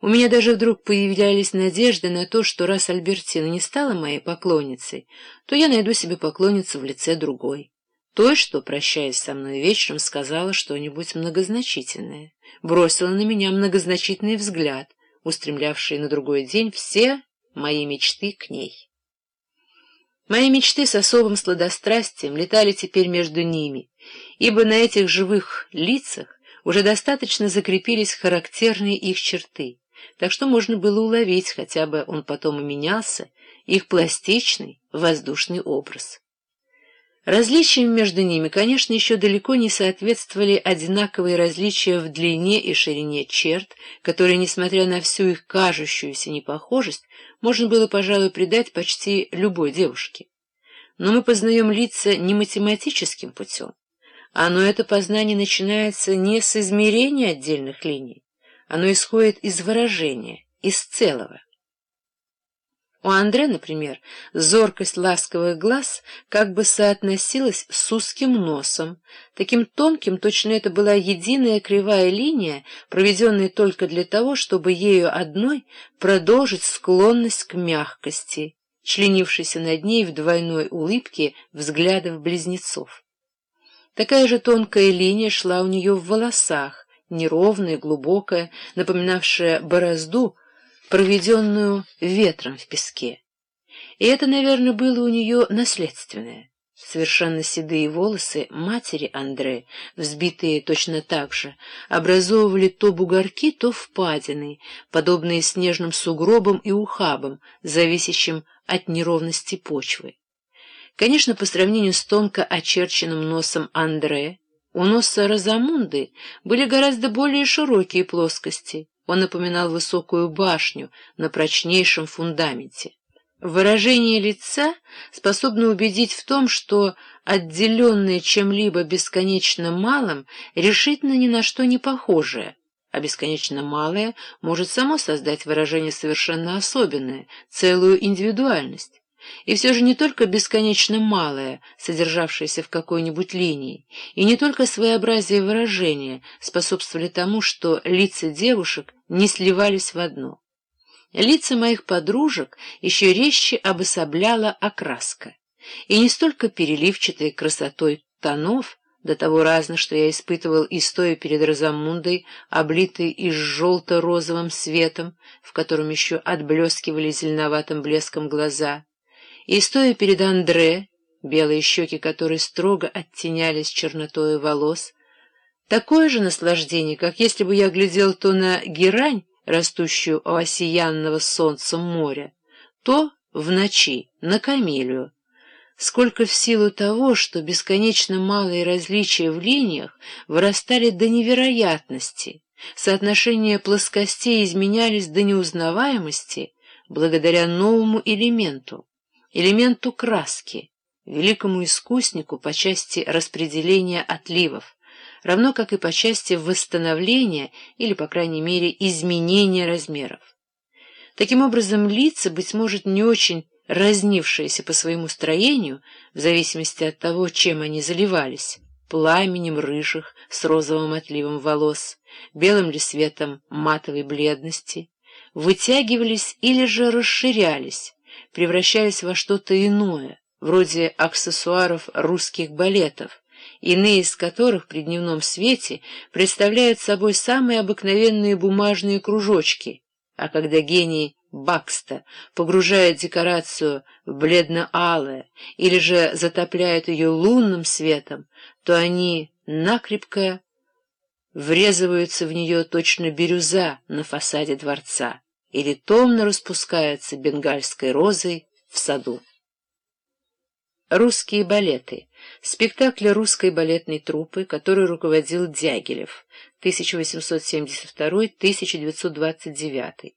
У меня даже вдруг появлялись надежды на то, что раз Альбертина не стала моей поклонницей, то я найду себе поклонницу в лице другой. Той, что, прощаясь со мной вечером, сказала что-нибудь многозначительное, бросила на меня многозначительный взгляд, устремлявший на другой день все мои мечты к ней. Мои мечты с особым сладострастием летали теперь между ними, ибо на этих живых лицах уже достаточно закрепились характерные их черты, так что можно было уловить, хотя бы он потом и менялся, их пластичный воздушный образ. Различиям между ними, конечно, еще далеко не соответствовали одинаковые различия в длине и ширине черт, которые, несмотря на всю их кажущуюся непохожесть, можно было, пожалуй, придать почти любой девушке. Но мы познаем лица не математическим путем. Оно, это познание, начинается не с измерения отдельных линий, оно исходит из выражения, из целого. У Андре, например, зоркость ласковых глаз как бы соотносилась с узким носом, таким тонким, точно это была единая кривая линия, проведенная только для того, чтобы ею одной продолжить склонность к мягкости, членившейся над ней в двойной улыбке взглядов близнецов. Такая же тонкая линия шла у нее в волосах, неровная, глубокая, напоминавшая борозду, проведенную ветром в песке. И это, наверное, было у нее наследственное. Совершенно седые волосы матери Андре, взбитые точно так же, образовывали то бугорки, то впадины, подобные снежным сугробам и ухабам, зависящим от неровности почвы. Конечно, по сравнению с тонко очерченным носом Андре, у носа Розамунды были гораздо более широкие плоскости, он напоминал высокую башню на прочнейшем фундаменте. Выражение лица способно убедить в том, что отделенное чем-либо бесконечно малым решительно ни на что не похожее, а бесконечно малое может само создать выражение совершенно особенное, целую индивидуальность. И все же не только бесконечно малое, содержавшееся в какой-нибудь линии, и не только своеобразие выражения способствовали тому, что лица девушек не сливались в одно. Лица моих подружек еще резче обособляла окраска, и не столько переливчатой красотой тонов, до того разно, что я испытывал и стоя перед Розамундой, облитой и желто-розовым светом, в котором еще отблескивали зеленоватым блеском глаза, и, стоя перед Андре, белые щеки которой строго оттенялись чернотой волос, такое же наслаждение, как если бы я глядел то на герань, растущую у осиянного солнцем моря, то в ночи на камелию, сколько в силу того, что бесконечно малые различия в линиях вырастали до невероятности, соотношения плоскостей изменялись до неузнаваемости благодаря новому элементу элементу краски, великому искуснику по части распределения отливов, равно как и по части восстановления или, по крайней мере, изменения размеров. Таким образом, лица, быть может, не очень разнившиеся по своему строению, в зависимости от того, чем они заливались, пламенем рыжих с розовым отливом волос, белым ли светом матовой бледности, вытягивались или же расширялись, превращались во что-то иное, вроде аксессуаров русских балетов, иные из которых при дневном свете представляют собой самые обыкновенные бумажные кружочки, а когда гений Бакста погружает декорацию в бледно-алое или же затопляет ее лунным светом, то они накрепко врезываются в нее точно бирюза на фасаде дворца или томно распускается бенгальской розой в саду. Русские балеты. Спектакль русской балетной труппы, который руководил Дягилев, 1872-1929.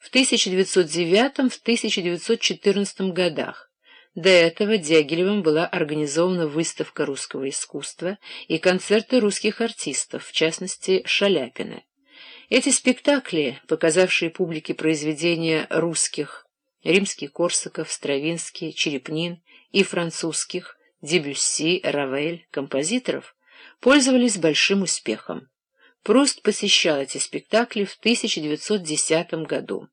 В 1909-1914 годах. До этого Дягилевым была организована выставка русского искусства и концерты русских артистов, в частности Шаляпина. Эти спектакли, показавшие публике произведения русских, римский-корсаков, Стравинский, Черепнин и французских, Дебюсси, Равель, композиторов, пользовались большим успехом. Пруст посещал эти спектакли в 1910 году.